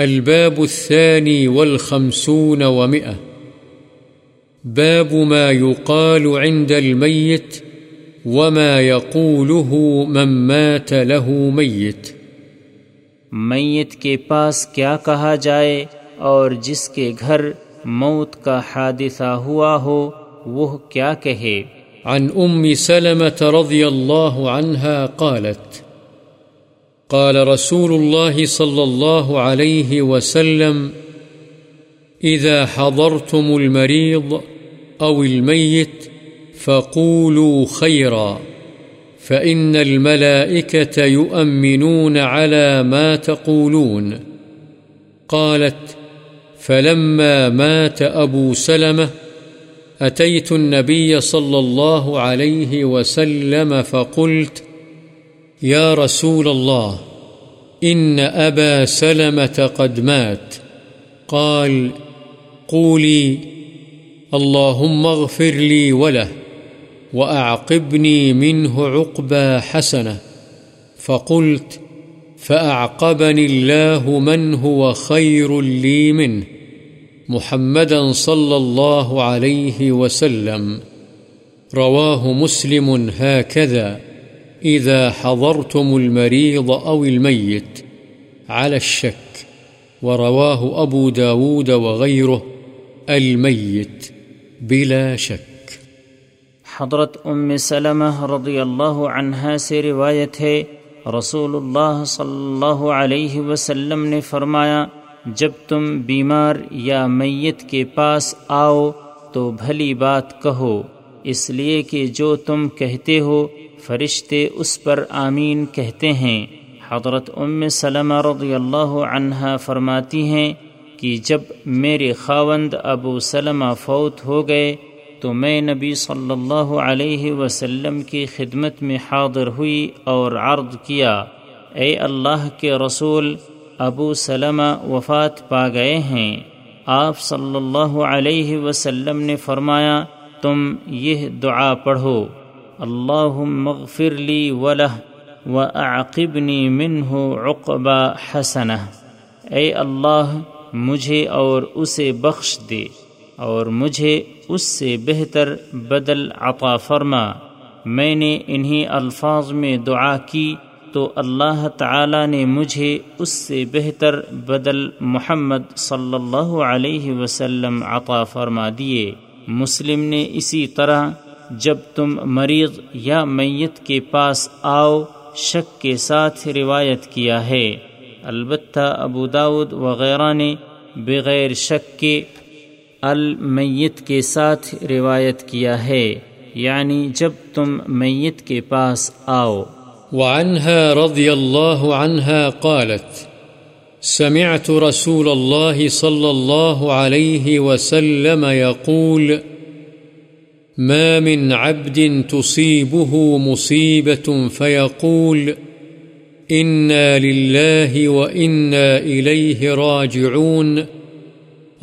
الباب الثاني والخمسون ومئة. باب ما يقال عند الميت وما يقوله من مات له ميت. میت کے پاس کیا کہا جائے اور جس کے گھر موت کا حادثہ ہوا ہو وہ کیا کہے؟ عن أم سلمة رضي الله عنها قالت قال رسول الله صلى الله عليه وسلم إذا حضرتم المريض أو الميت فقولوا خيرا، فإن الملائكة يؤمنون على ما تقولون. قالت، فلما مات أبو سلمة أتيت النبي صلى الله عليه وسلم فقلت يا رسول الله، إن أبا سلمة قد مات. قال، قولي، اللهم اغفر لي وله وأعقبني منه عقبى حسنة. فقلت، فأعقبني الله من هو خير لي منه، محمدا صلى الله عليه وسلم. رواه مسلم هكذا. إذا حضرتم المريض أو الميت، على الشك، ورواه أبو داود وغيره، الميت، بلا شك. حضرت ام سلمہ رضی اللہ عنہا سے روایت ہے، رسول اللہ صلی اللہ علیہ وسلم نے فرمایا، جب تم بیمار یا میت کے پاس آؤ تو بھلی بات کہو، اس لیے کہ جو تم کہتے ہو فرشتے اس پر آمین کہتے ہیں۔ حضرت ام سلمہ رضی اللہ عنہ فرماتی ہیں کہ جب میرے خاوند ابو سلمہ فوت ہو گئے تو میں نبی صلی اللہ علیہ وسلم کی خدمت میں حاضر ہوئی اور عرض کیا، اے اللہ کے رسول، ابو سلمہ وفات پا گئے ہیں۔ آپ صلی اللہ علیہ وسلم نے فرمایا، تم یہ دعا پڑھو۔ اللہ مغفر لی ولہ و عقبنی منہ عقبہ حسنہ اے اللہ، مجھے اور اسے بخش دے اور مجھے اس سے بہتر بدل عطا فرما۔ میں نے انہی الفاظ میں دعا کی تو اللہ تعالی نے مجھے اس سے بہتر بدل محمد صلی اللہ علیہ وسلم عطا فرما دیے۔ مسلم نے اسی طرح جب تم مریض یا میت کے پاس آؤ، شک کے ساتھ روایت کیا ہے۔ البتہ ابو داود وغیرہ نے بغیر شک کے المیت کے ساتھ روایت کیا ہے۔ یعنی جب تم میت کے پاس آؤ۔ وعنها رضي الله عنها قالت، سمعت رسول الله صلى الله عليه وسلم يقول ما من عبد تصيبه مصيبة فيقول، إنا لله وإنا إليه راجعون.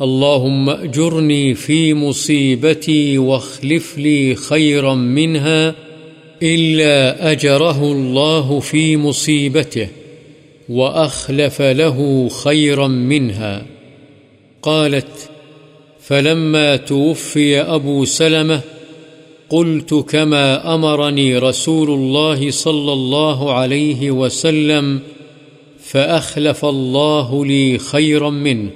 اللهم أجرني في مصيبتي واخلف لي خيرا منها، إلا أجره الله في مصيبته، وأخلف له خيرا منها. قالت، فلما توفي أبو سلمة قلت كما أمرني رسول الله صلى الله عليه وسلم فأخلف الله لي خيرا منه.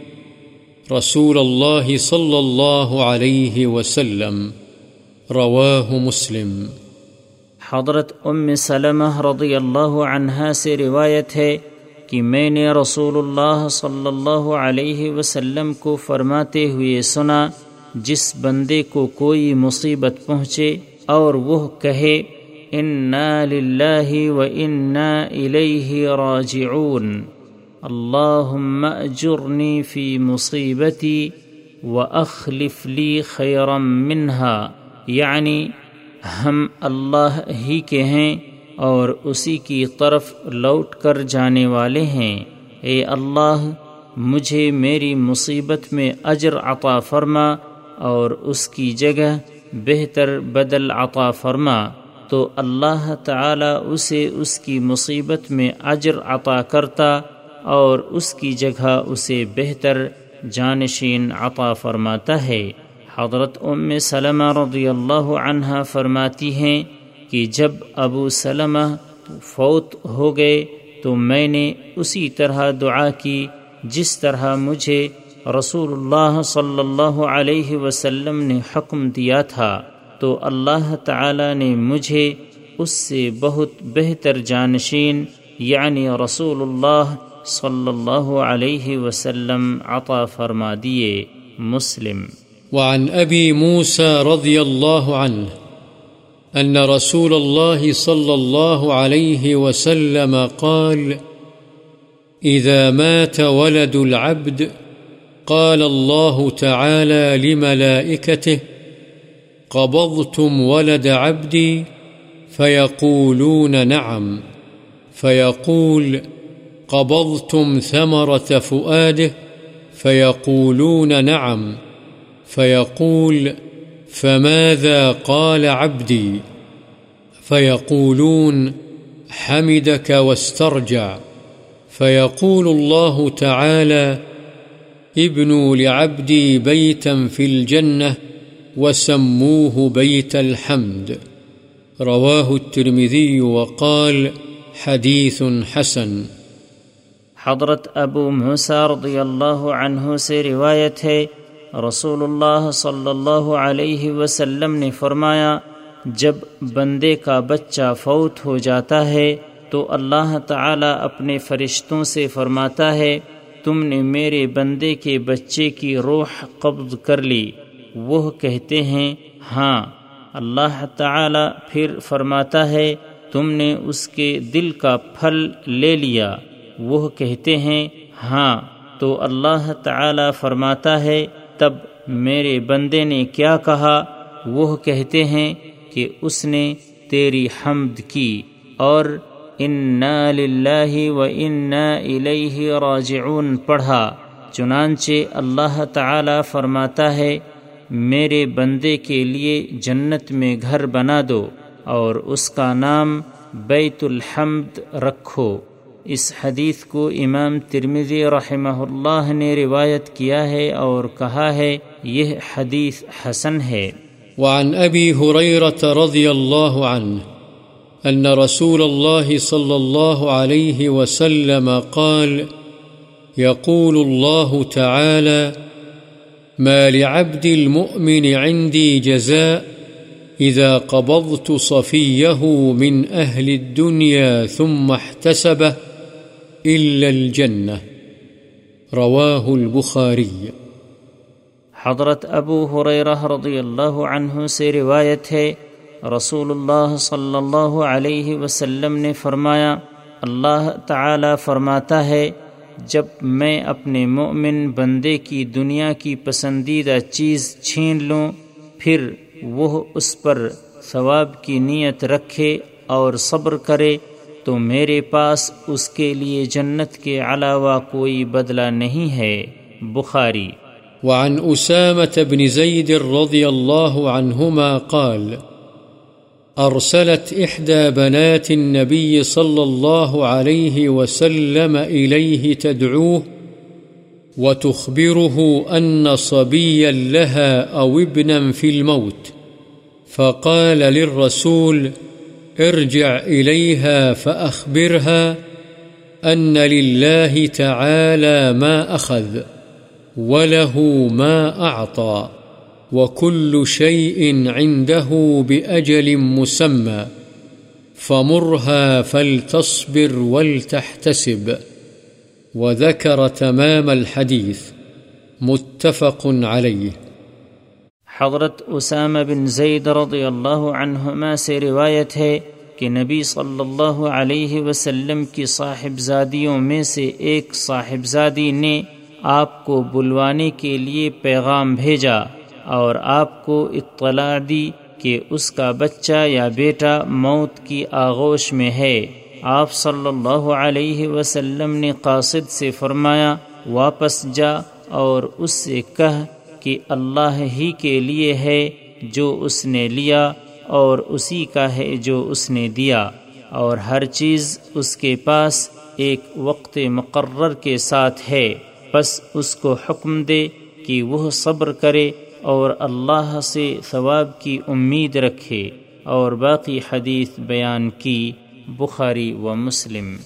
رسول الله صلى الله عليه وسلم. رواه مسلم. حضرت ام سلمہ رضی اللہ عنہا سے روایت ہے کہ میں نے رسول اللہ صلی اللہ علیہ وسلم کو فرماتے ہوئے سنا جس بندے کو کوئی مصیبت پہنچے اور وہ کہے، انا للہ و انا الیہ راجعون۔ اللہم اجرنی فی مصیبتی و اخلف لی خیرم منہا یعنی ہم اللہ ہی کے ہیں اور اسی کی طرف لوٹ کر جانے والے ہیں۔ اے اللہ، مجھے میری مصیبت میں اجر عطا فرما۔ اور اس کی جگہ بہتر بدل عطا فرما تو اللہ تعالی اسے اس کی مصیبت میں اجر عطا کرتا اور اس کی جگہ اسے بہتر جانشین عطا فرماتا ہے۔ حضرت ام سلمہ رضی اللہ عنہ فرماتی ہیں کہ جب ابو سلمہ فوت ہو گئے تو میں نے اسی طرح دعا کی جس طرح مجھے رسول اللہ صلی اللہ علیہ وسلم نے حکم دیا تھا، تو اللہ تعالی نے مجھے اس سے بہت بہتر جانشین یعنی رسول اللہ صلی اللہ علیہ وسلم عطا فرما دیے، مسلم۔ وعن ابی موسى رضی اللہ عنہ أن رسول الله صلى الله عليه وسلم قال إذا مات ولد العبد قال الله تعالى لملائكته، قبضتم ولد عبدي، فيقولون نعم، فيقول قبضتم ثمرة فؤاده، فيقولون نعم، فيقول فماذا قال عبدي؟ فيقولون حمدك واسترجع، فيقول الله تعالى ابنوا لعبدي بيتا في الجنة وسموه بيت الحمد۔ رواه الترمذي وقال حديث حسن۔ حضرت ابو موسیٰ رضی اللہ عنہ سے روایت ہے، رسول اللہ صلی اللہ علیہ وسلم نے فرمایا، جب بندے کا بچہ فوت ہو جاتا ہے تو اللہ تعالی اپنے فرشتوں سے فرماتا ہے تم نے میرے بندے کے بچے کی روح قبض کر لی۔ وہ کہتے ہیں ہاں اللہ تعالی پھر فرماتا ہے، تم نے اس کے دل کا پھل لے لیا۔ وہ کہتے ہیں ہاں تو اللہ تعالی فرماتا ہے، تب میرے بندے نے کیا کہا؟ وہ کہتے ہیں کہ اس نے تیری حمد کی اور انا للہ و انا الیہ راجعون پڑھا چنانچہ اللہ تعالی فرماتا ہے میرے بندے کے لیے جنت میں گھر بنا دو اور اس کا نام بیت الحمد رکھو اس حدیث کو امام ترمزی رحمہ اللہ نے روایت کیا ہے اور کہا ہے یہ حدیث حسن ہے وعن ابی حریرت رضی اللہ عنہ ان رسول الله صلى الله عليه وسلم قال، يقول الله تعالى ما لعبد المؤمن عندي جزاء إذا قبضت صفيه من أهل الدنيا ثم احتسبه إلا الجنة. رواه البخاري. حضرت ابو حریرہ رضی اللہ عنہ سے روایت ہے رسول اللہ صلی اللہ علیہ وسلم نے فرمایا اللہ تعالی فرماتا ہے جب میں اپنے مومن بندے کی دنیا کی پسندیدہ چیز چھین لوں پھر وہ اس پر ثواب کی نیت رکھے اور صبر کرے تو میرے پاس اس کے لیے جنت کے علاوہ کوئی بدلہ نہیں ہے بخاری وعن أسامة بن زيد رضي الله عنهما قال أرسلت إحدى بنات النبي صلى الله عليه وسلم إليه تدعوه وتخبره أن صبيا لها أو ابنا في الموت، فقال للرسول ارجع إليها فأخبرها أن لله تعالى ما أخذ وله ما أعطى. وكل شيء عنده بأجل مسمى فمرها فلتصبر ولتحتسب وذكر تمام الحديث متفق عليه حضرت اسامہ بن زید رضی اللہ عنہما سے روایت ہے کہ نبی صلی اللہ علیہ وسلم کی صاحبزادیوں میں سے ایک صاحبزادی نے آپ کو بلوانے کے لیے پیغام بھیجا۔ اور آپ کو اطلاع دی کہ اس کا بچہ یا بیٹا موت کی آغوش میں ہے۔ آپ صلی اللہ علیہ وسلم نے قاصد سے فرمایا، واپس جا اور اس سے کہہ کہ اللہ ہی کے لیے ہے جو اس نے لیا اور اسی کا ہے جو اس نے دیا۔ اور ہر چیز اس کے پاس ایک وقت مقرر کے ساتھ ہے۔ بس اس کو حکم دے کہ وہ صبر کرے اور اللہ سے ثواب کی امید رکھے اور باقی حدیث بیان کی بخاری و مسلم۔